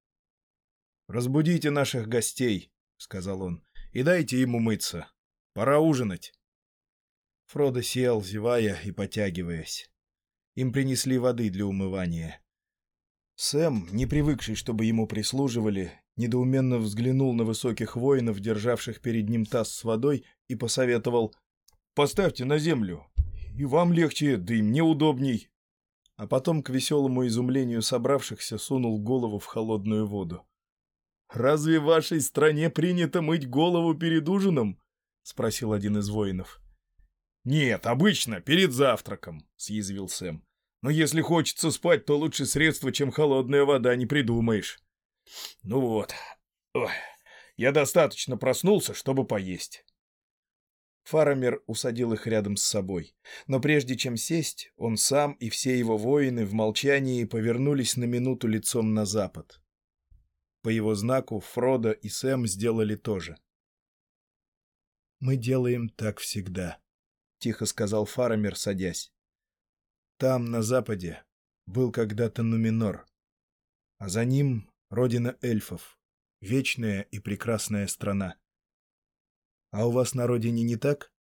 «Разбудите наших гостей», — сказал он, — «и дайте им умыться. Пора ужинать». Фродо сел, зевая и потягиваясь. Им принесли воды для умывания. Сэм, не привыкший, чтобы ему прислуживали, недоуменно взглянул на высоких воинов, державших перед ним таз с водой, и посоветовал «Поставьте на землю, и вам легче, да и мне удобней». А потом, к веселому изумлению собравшихся, сунул голову в холодную воду. «Разве в вашей стране принято мыть голову перед ужином?» — спросил один из воинов. «Нет, обычно, перед завтраком», — съязвил Сэм. «Но если хочется спать, то лучше средства, чем холодная вода, не придумаешь». Ну вот. Ой, я достаточно проснулся, чтобы поесть. Фарамер усадил их рядом с собой. Но прежде чем сесть, он сам и все его воины в молчании повернулись на минуту лицом на запад. По его знаку Фродо и Сэм сделали то же. «Мы делаем так всегда», — тихо сказал Фарамер, садясь. «Там, на западе, был когда-то Нуминор, а за ним родина эльфов, вечная и прекрасная страна. А у вас на родине не так?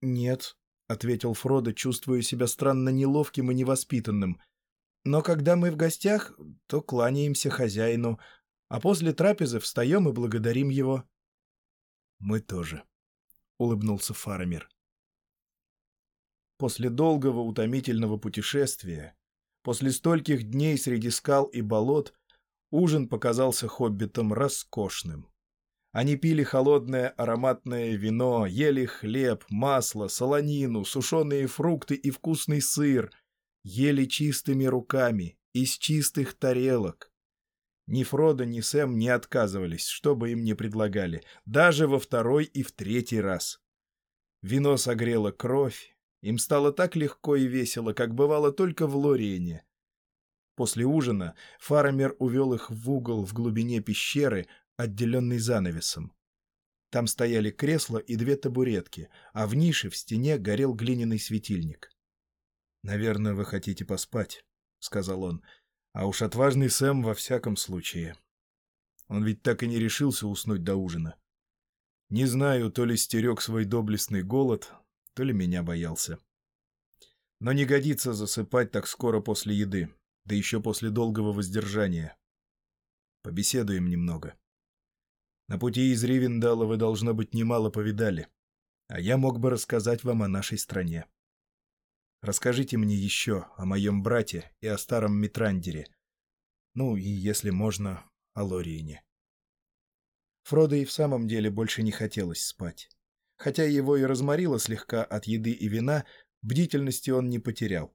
Нет, ответил Фродо, чувствуя себя странно неловким и невоспитанным. Но когда мы в гостях, то кланяемся хозяину, а после трапезы встаем и благодарим его. Мы тоже, улыбнулся Фарамир. После долгого утомительного путешествия, после стольких дней среди скал и болот, Ужин показался хоббитам роскошным. Они пили холодное ароматное вино, ели хлеб, масло, солонину, сушеные фрукты и вкусный сыр, ели чистыми руками, из чистых тарелок. Ни Фродо, ни Сэм не отказывались, что бы им ни предлагали, даже во второй и в третий раз. Вино согрело кровь, им стало так легко и весело, как бывало только в Лориене. После ужина Фарамер увел их в угол в глубине пещеры, отделенный занавесом. Там стояли кресла и две табуретки, а в нише в стене горел глиняный светильник. «Наверное, вы хотите поспать», — сказал он. «А уж отважный Сэм во всяком случае. Он ведь так и не решился уснуть до ужина. Не знаю, то ли стерег свой доблестный голод, то ли меня боялся. Но не годится засыпать так скоро после еды, да еще после долгого воздержания. Побеседуем немного. На пути из Ривендала вы, должно быть, немало повидали, а я мог бы рассказать вам о нашей стране. Расскажите мне еще о моем брате и о старом Митрандере. Ну и, если можно, о Лориене. Фродо и в самом деле больше не хотелось спать. Хотя его и разморило слегка от еды и вина, бдительности он не потерял.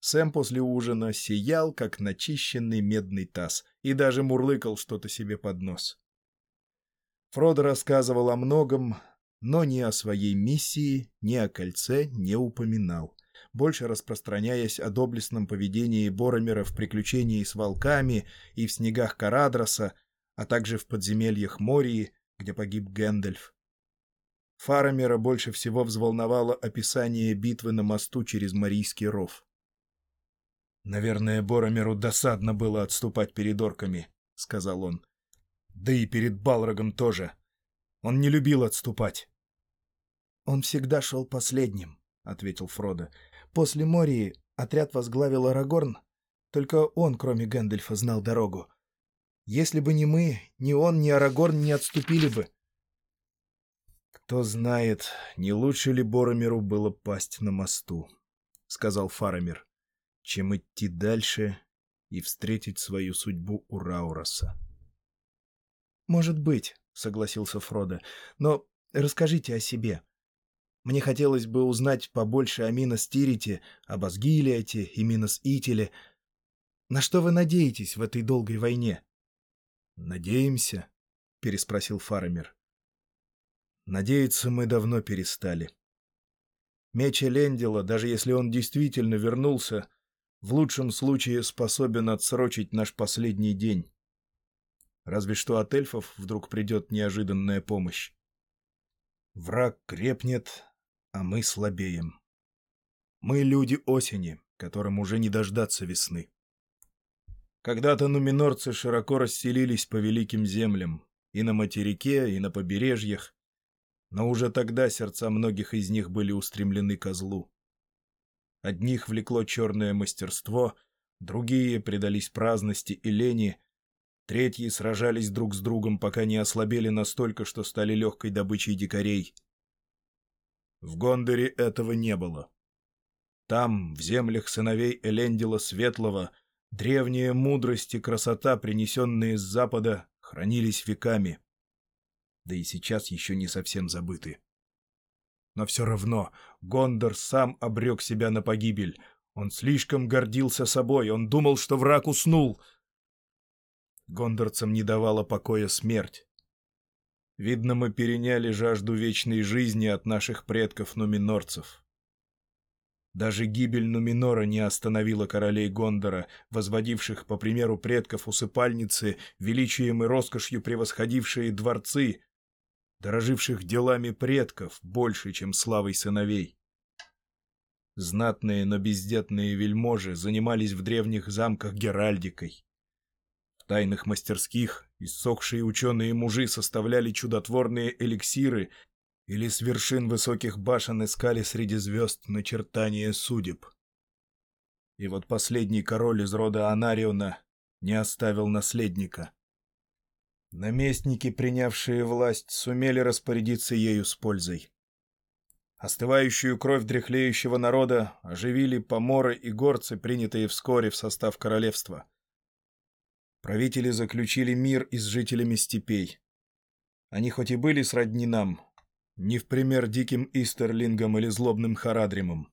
Сэм после ужина сиял, как начищенный медный таз, и даже мурлыкал что-то себе под нос. Фродо рассказывал о многом, но ни о своей миссии, ни о кольце не упоминал, больше распространяясь о доблестном поведении Боромера в приключении с волками и в снегах Карадроса, а также в подземельях Мории, где погиб Гэндальф. Фарамера больше всего взволновало описание битвы на мосту через Марийский ров. «Наверное, Боромеру досадно было отступать перед орками», — сказал он. «Да и перед Балрогом тоже. Он не любил отступать». «Он всегда шел последним», — ответил Фродо. «После Мории отряд возглавил Арагорн. Только он, кроме Гэндальфа, знал дорогу. Если бы не мы, ни он, ни Арагорн не отступили бы. «Кто знает, не лучше ли Боромеру было пасть на мосту», — сказал Фарамир, — «чем идти дальше и встретить свою судьбу у Рауроса». «Может быть», — согласился Фродо, — «но расскажите о себе. Мне хотелось бы узнать побольше о Минос Тирите, об Асгилиате и Минос Итиле. На что вы надеетесь в этой долгой войне?» «Надеемся?» — переспросил Фарамир. «Надеяться мы давно перестали. Меч Элендила, даже если он действительно вернулся, в лучшем случае способен отсрочить наш последний день. Разве что от эльфов вдруг придет неожиданная помощь. Враг крепнет, а мы слабеем. Мы люди осени, которым уже не дождаться весны. Когда-то нуминорцы широко расселились по великим землям, и на материке, и на побережьях, но уже тогда сердца многих из них были устремлены ко злу. Одних влекло черное мастерство, другие предались праздности и лени, третьи сражались друг с другом, пока не ослабели настолько, что стали легкой добычей дикарей. В Гондоре этого не было. Там, в землях сыновей Элендила Светлого, Древняя мудрость и красота, принесенные с Запада, хранились веками. Да и сейчас еще не совсем забыты. Но все равно Гондор сам обрек себя на погибель. Он слишком гордился собой, он думал, что враг уснул. Гондорцам не давала покоя смерть. Видно, мы переняли жажду вечной жизни от наших предков-нуминорцев. Даже гибель Нуминора не остановила королей Гондора, возводивших, по примеру предков, усыпальницы, величием и роскошью превосходившие дворцы, дороживших делами предков больше, чем славой сыновей. Знатные, но бездетные вельможи занимались в древних замках геральдикой. В тайных мастерских иссохшие ученые мужи составляли чудотворные эликсиры или с вершин высоких башен искали среди звезд начертания судеб. И вот последний король из рода Анариона не оставил наследника. Наместники, принявшие власть, сумели распорядиться ею с пользой. Остывающую кровь дряхлеющего народа оживили поморы и горцы, принятые вскоре в состав королевства. Правители заключили мир и с жителями степей. Они хоть и были сродни нам, не в пример диким Истерлингам или злобным Харадримам.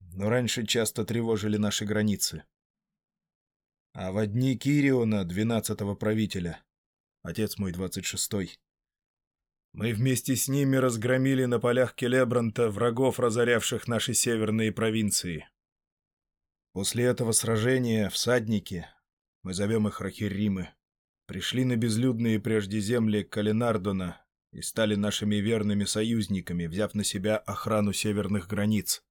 Но раньше часто тревожили наши границы. а в дни Кириона, двенадцатого правителя. Отец мой двадцать шестой. Мы вместе с ними разгромили на полях Келебранта врагов, разорявших наши северные провинции. После этого сражения всадники, мы зовем их Рахиримы, пришли на безлюдные прежде земли Калинардона и стали нашими верными союзниками, взяв на себя охрану северных границ.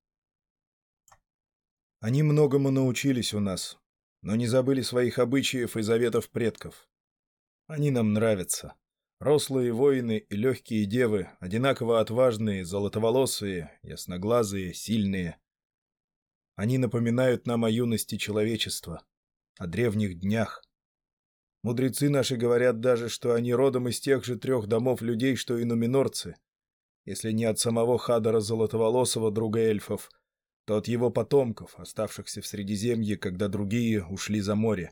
Они многому научились у нас, но не забыли своих обычаев и заветов предков. Они нам нравятся. Рослые воины и легкие девы, одинаково отважные, золотоволосые, ясноглазые, сильные. Они напоминают нам о юности человечества, о древних днях. Мудрецы наши говорят даже, что они родом из тех же трех домов людей, что и нуминорцы, если не от самого Хадара Золотоволосого, друга эльфов, то от его потомков, оставшихся в Средиземье, когда другие ушли за море.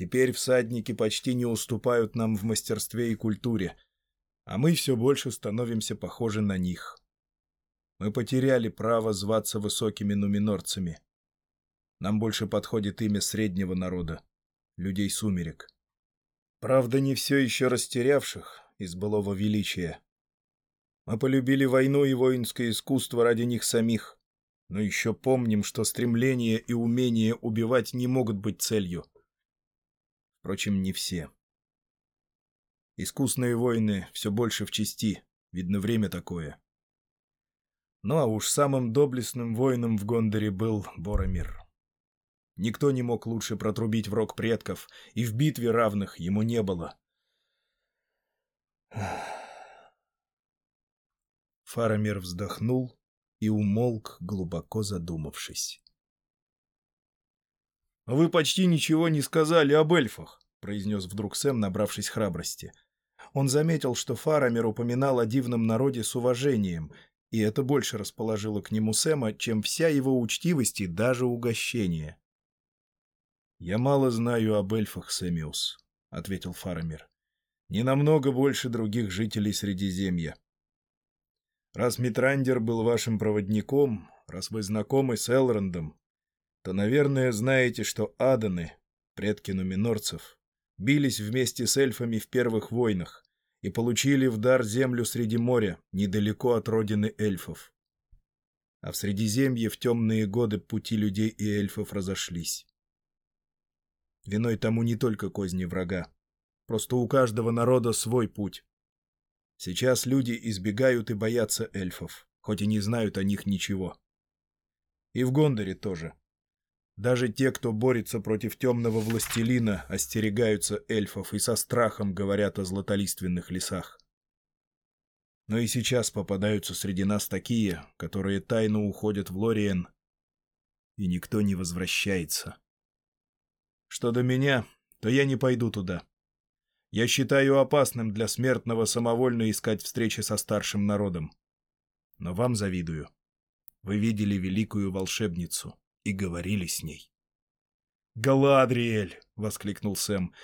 Теперь всадники почти не уступают нам в мастерстве и культуре, а мы все больше становимся похожи на них. Мы потеряли право зваться высокими нуминорцами. Нам больше подходит имя среднего народа, людей сумерек. Правда, не все еще растерявших из былого величия. Мы полюбили войну и воинское искусство ради них самих, но еще помним, что стремление и умение убивать не могут быть целью. Впрочем, не все. Искусные воины все больше в части, видно, время такое. Ну а уж самым доблестным воином в Гондоре был Боромир. Никто не мог лучше протрубить в рог предков, и в битве равных ему не было. Фарамир вздохнул и умолк, глубоко задумавшись. «Вы почти ничего не сказали об эльфах», — произнес вдруг Сэм, набравшись храбрости. Он заметил, что Фарамир упоминал о дивном народе с уважением, и это больше расположило к нему Сэма, чем вся его учтивость и даже угощение. «Я мало знаю об эльфах, Сэмиус», — ответил Фарамир. «Не намного больше других жителей Средиземья. Раз Митрандер был вашим проводником, раз вы знакомы с Элрондом, то, наверное, знаете, что Аданы, предки нуминорцев, бились вместе с эльфами в первых войнах и получили в дар землю среди моря, недалеко от родины эльфов. А в Средиземье в темные годы пути людей и эльфов разошлись. Виной тому не только козни врага. Просто у каждого народа свой путь. Сейчас люди избегают и боятся эльфов, хоть и не знают о них ничего. И в Гондоре тоже. Даже те, кто борется против темного властелина, остерегаются эльфов и со страхом говорят о златолиственных лесах. Но и сейчас попадаются среди нас такие, которые тайно уходят в Лориен, и никто не возвращается. Что до меня, то я не пойду туда. Я считаю опасным для смертного самовольно искать встречи со старшим народом. Но вам завидую. Вы видели великую волшебницу и говорили с ней. «Галадриэль!» — воскликнул Сэм.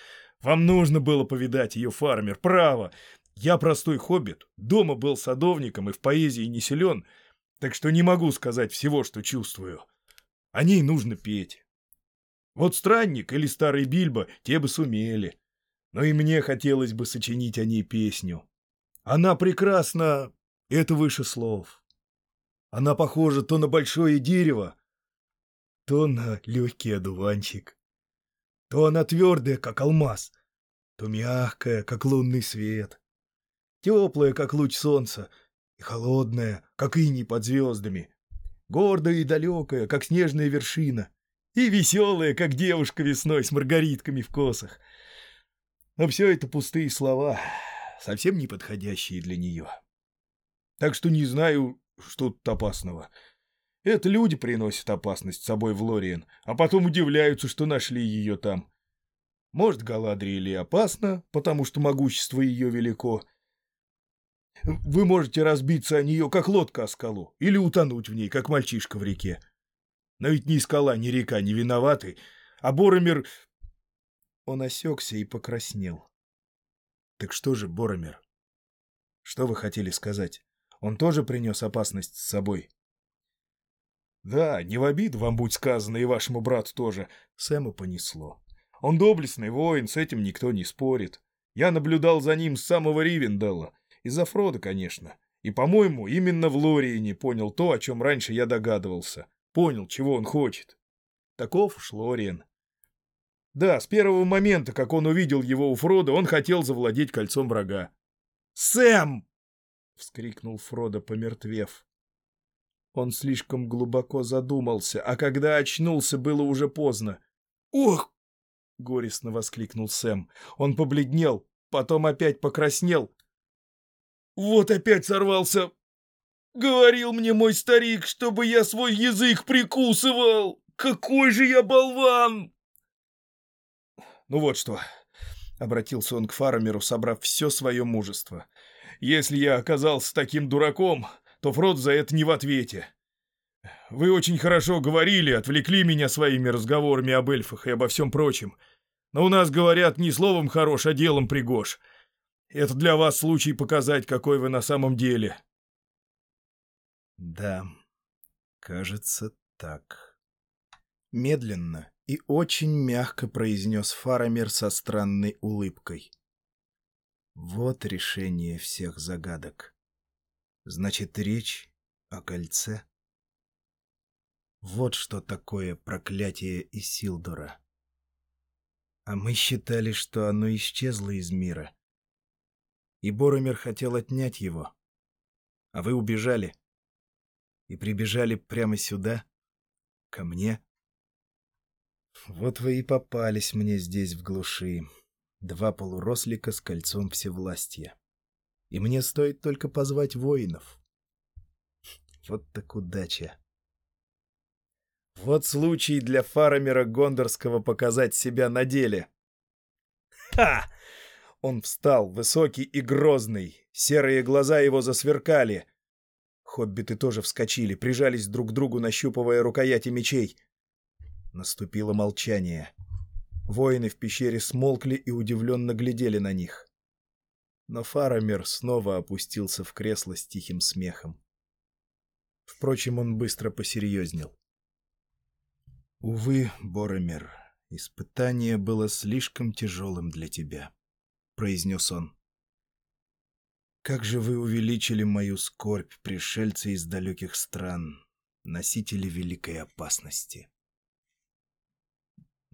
«Вам нужно было повидать ее, фармер, право! Я простой хоббит, дома был садовником и в поэзии не силен, так что не могу сказать всего, что чувствую. О ней нужно петь. Вот странник или старый Бильбо те бы сумели. Но и мне хотелось бы сочинить о ней песню. Она прекрасна, это выше слов. Она похожа то на большое дерево, то на легкий одуванчик. То она твердая, как алмаз, то мягкая, как лунный свет. Теплая, как луч солнца, и холодная, как иней под звездами. Гордая и далекая, как снежная вершина. И веселая, как девушка весной с маргаритками в косах. Но все это пустые слова, совсем не подходящие для нее. Так что не знаю, что тут опасного. — это люди приносят опасность с собой в Лориен, а потом удивляются, что нашли ее там. Может, Галадриэль и опасно, потому что могущество ее велико. Вы можете разбиться о нее, как лодка о скалу, или утонуть в ней, как мальчишка в реке. Но ведь ни скала, ни река не виноваты, а Боромер... Он осекся и покраснел. Так что же, Боромер? Что вы хотели сказать? Он тоже принес опасность с собой? Да, не в обиду вам будь сказано и вашему брату тоже. Сэму понесло. Он доблестный воин, с этим никто не спорит. Я наблюдал за ним с самого Ривенделла. Из-за Фрода, конечно. И, по-моему, именно в Лории не понял то, о чем раньше я догадывался. Понял, чего он хочет. Таков уж Лориен. Да, с первого момента, как он увидел его у Фрода, он хотел завладеть кольцом врага. «Сэм!» — вскрикнул Фродо, помертвев. Он слишком глубоко задумался, а когда очнулся, было уже поздно. «Ох!» — горестно воскликнул Сэм. Он побледнел, потом опять покраснел. «Вот опять сорвался! Говорил мне мой старик, чтобы я свой язык прикусывал! Какой же я болван!» «Ну вот что», — обратился он к фармеру, собрав все свое мужество. «Если я оказался таким дураком, то Фрод за это не в ответе. Вы очень хорошо говорили, отвлекли меня своими разговорами об эльфах и обо всем прочем. Но у нас говорят не словом хорош, а делом пригож. Это для вас случай показать, какой вы на самом деле». «Да, кажется, так». Медленно и очень мягко произнес Фарамир со странной улыбкой. Вот решение всех загадок. Значит, речь о кольце. Вот что такое проклятие Исилдора. А мы считали, что оно исчезло из мира. И Боромер хотел отнять его. А вы убежали. И прибежали прямо сюда, ко мне. Вот вы и попались мне здесь в глуши. Два полурослика с кольцом всевластия. И мне стоит только позвать воинов. Вот так удача. Вот случай для фарамера Гондорского показать себя на деле. Ха! Он встал, высокий и грозный. Серые глаза его засверкали. Хоббиты тоже вскочили, прижались друг к другу, нащупывая рукояти мечей. Наступило молчание. Воины в пещере смолкли и удивленно глядели на них. Но Фарамир снова опустился в кресло с тихим смехом. Впрочем, он быстро посерьезнел. «Увы, Боромер, испытание было слишком тяжелым для тебя», — произнес он. «Как же вы увеличили мою скорбь, пришельцы из далеких стран, носители великой опасности!»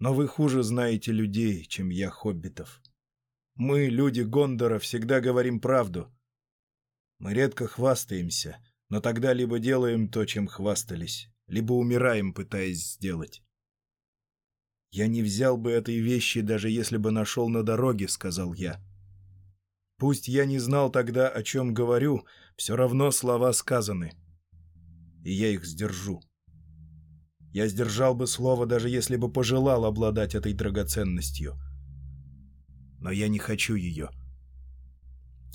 Но вы хуже знаете людей, чем я хоббитов. Мы, люди Гондора, всегда говорим правду. Мы редко хвастаемся, но тогда либо делаем то, чем хвастались, либо умираем, пытаясь сделать. «Я не взял бы этой вещи, даже если бы нашел на дороге», — сказал я. «Пусть я не знал тогда, о чем говорю, все равно слова сказаны, и я их сдержу». Я сдержал бы слово, даже если бы пожелал обладать этой драгоценностью. Но я не хочу ее.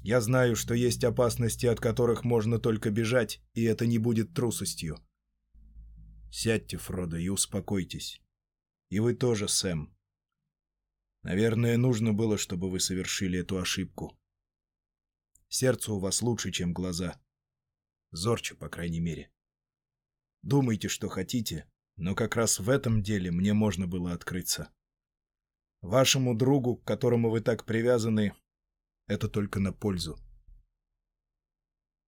Я знаю, что есть опасности, от которых можно только бежать, и это не будет трусостью. Сядьте, Фродо, и успокойтесь. И вы тоже, Сэм. Наверное, нужно было, чтобы вы совершили эту ошибку. Сердце у вас лучше, чем глаза. Зорче, по крайней мере. Думайте, что хотите, но как раз в этом деле мне можно было открыться. Вашему другу, к которому вы так привязаны, это только на пользу.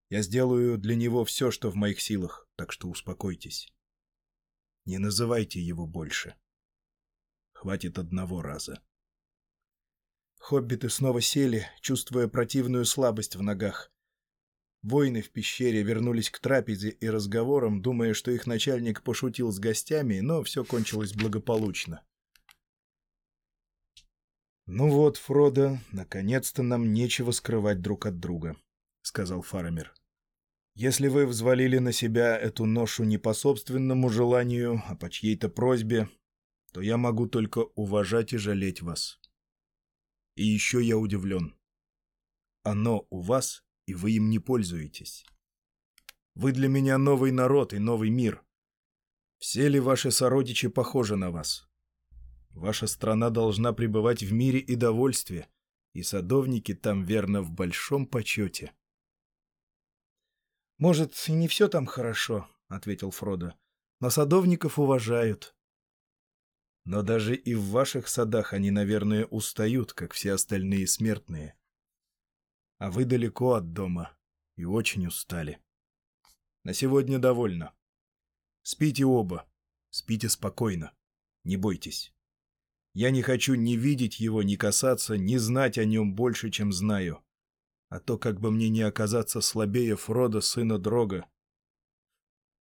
Я сделаю для него все, что в моих силах, так что успокойтесь. Не называйте его больше. Хватит одного раза. Хоббиты снова сели, чувствуя противную слабость в ногах. Воины в пещере вернулись к трапезе и разговорам, думая, что их начальник пошутил с гостями, но все кончилось благополучно. «Ну вот, Фродо, наконец-то нам нечего скрывать друг от друга», — сказал Фарамир. «Если вы взвалили на себя эту ношу не по собственному желанию, а по чьей-то просьбе, то я могу только уважать и жалеть вас. И еще я удивлен. Оно у вас и вы им не пользуетесь. Вы для меня новый народ и новый мир. Все ли ваши сородичи похожи на вас? Ваша страна должна пребывать в мире и довольстве, и садовники там, верно, в большом почете. «Может, и не все там хорошо», — ответил Фродо. Но садовников уважают. Но даже и в ваших садах они, наверное, устают, как все остальные смертные. А вы далеко от дома и очень устали. На сегодня довольно. Спите оба. Спите спокойно. Не бойтесь. Я не хочу ни видеть его, ни касаться, ни знать о нем больше, чем знаю. А то как бы мне не оказаться слабее Фрода, сына Дрога.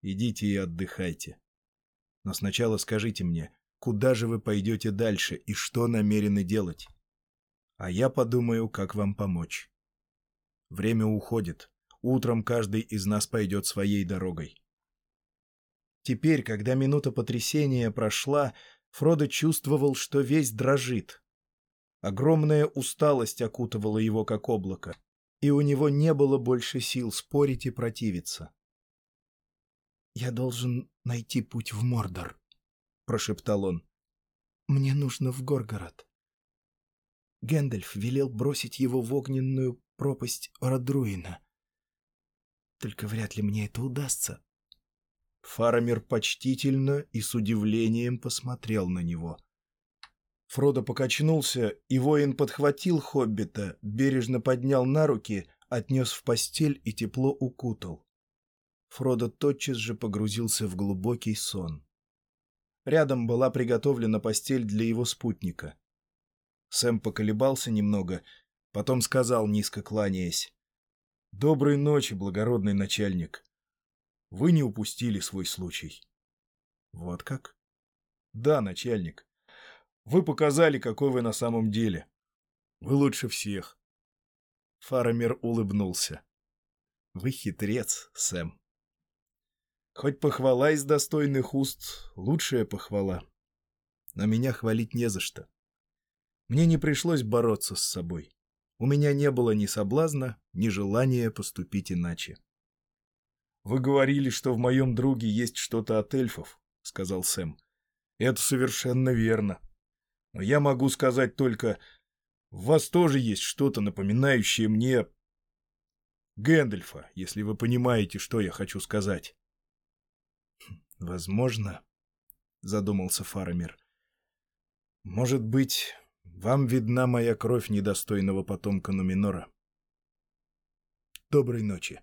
Идите и отдыхайте. Но сначала скажите мне, куда же вы пойдете дальше и что намерены делать? А я подумаю, как вам помочь. Время уходит. Утром каждый из нас пойдет своей дорогой. Теперь, когда минута потрясения прошла, Фродо чувствовал, что весь дрожит. Огромная усталость окутывала его как облако, и у него не было больше сил спорить и противиться. «Я должен найти путь в Мордор», — прошептал он. «Мне нужно в Горгород». Гэндальф велел бросить его в огненную пропасть Родруина. Только вряд ли мне это удастся. Фарамир почтительно и с удивлением посмотрел на него. Фродо покачнулся, и воин подхватил хоббита, бережно поднял на руки, отнес в постель и тепло укутал. Фродо тотчас же погрузился в глубокий сон. Рядом была приготовлена постель для его спутника. Сэм поколебался немного, потом сказал, низко кланяясь. — Доброй ночи, благородный начальник. Вы не упустили свой случай. — Вот как? — Да, начальник. Вы показали, какой вы на самом деле. Вы лучше всех. Фарамир улыбнулся. — Вы хитрец, Сэм. Хоть похвала из достойных уст — лучшая похвала. Но меня хвалить не за что. Мне не пришлось бороться с собой. У меня не было ни соблазна, ни желания поступить иначе. «Вы говорили, что в моем друге есть что-то от эльфов», — сказал Сэм. «Это совершенно верно. Но я могу сказать только, в вас тоже есть что-то, напоминающее мне Гэндальфа, если вы понимаете, что я хочу сказать». «Возможно», — задумался Фарамир. «Может быть, вам видна моя кровь недостойного потомка Нуминора. Доброй ночи.